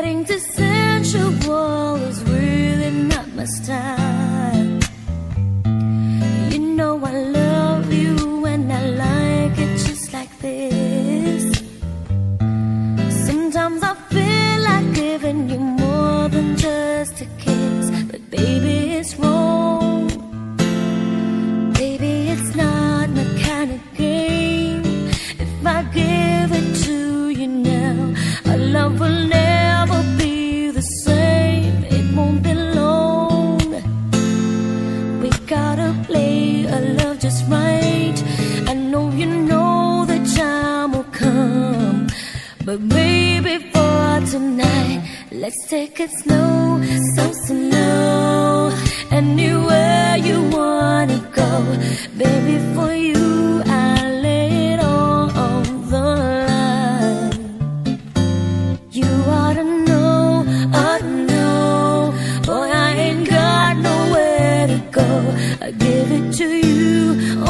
Getting to sensual is really not my style. But maybe for tonight, let's take a snow, so slow. Anywhere you wanna go, baby, for you I laid all on the line. You ought to know, ought to know, boy, I ain't got nowhere to go. I give it to you.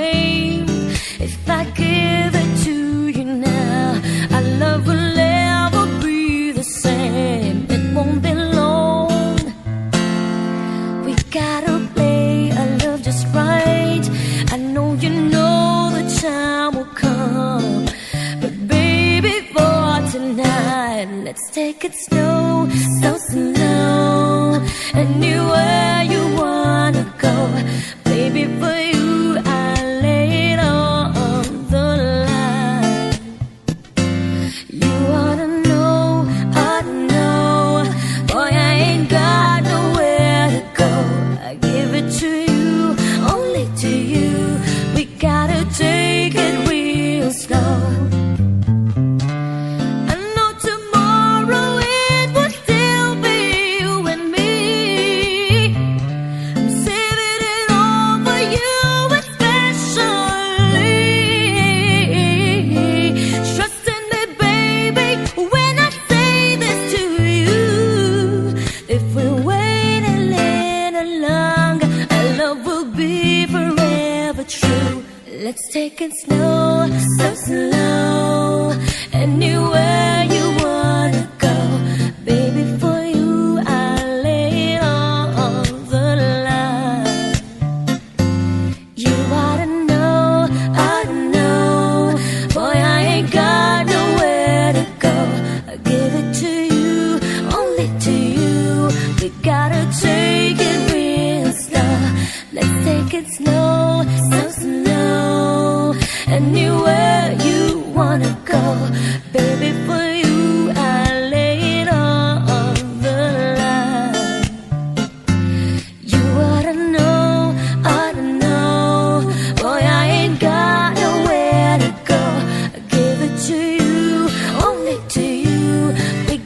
take it slow, so slow. And you where you wanna go. Let's take it slow, so slow, anywhere.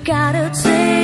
gotta take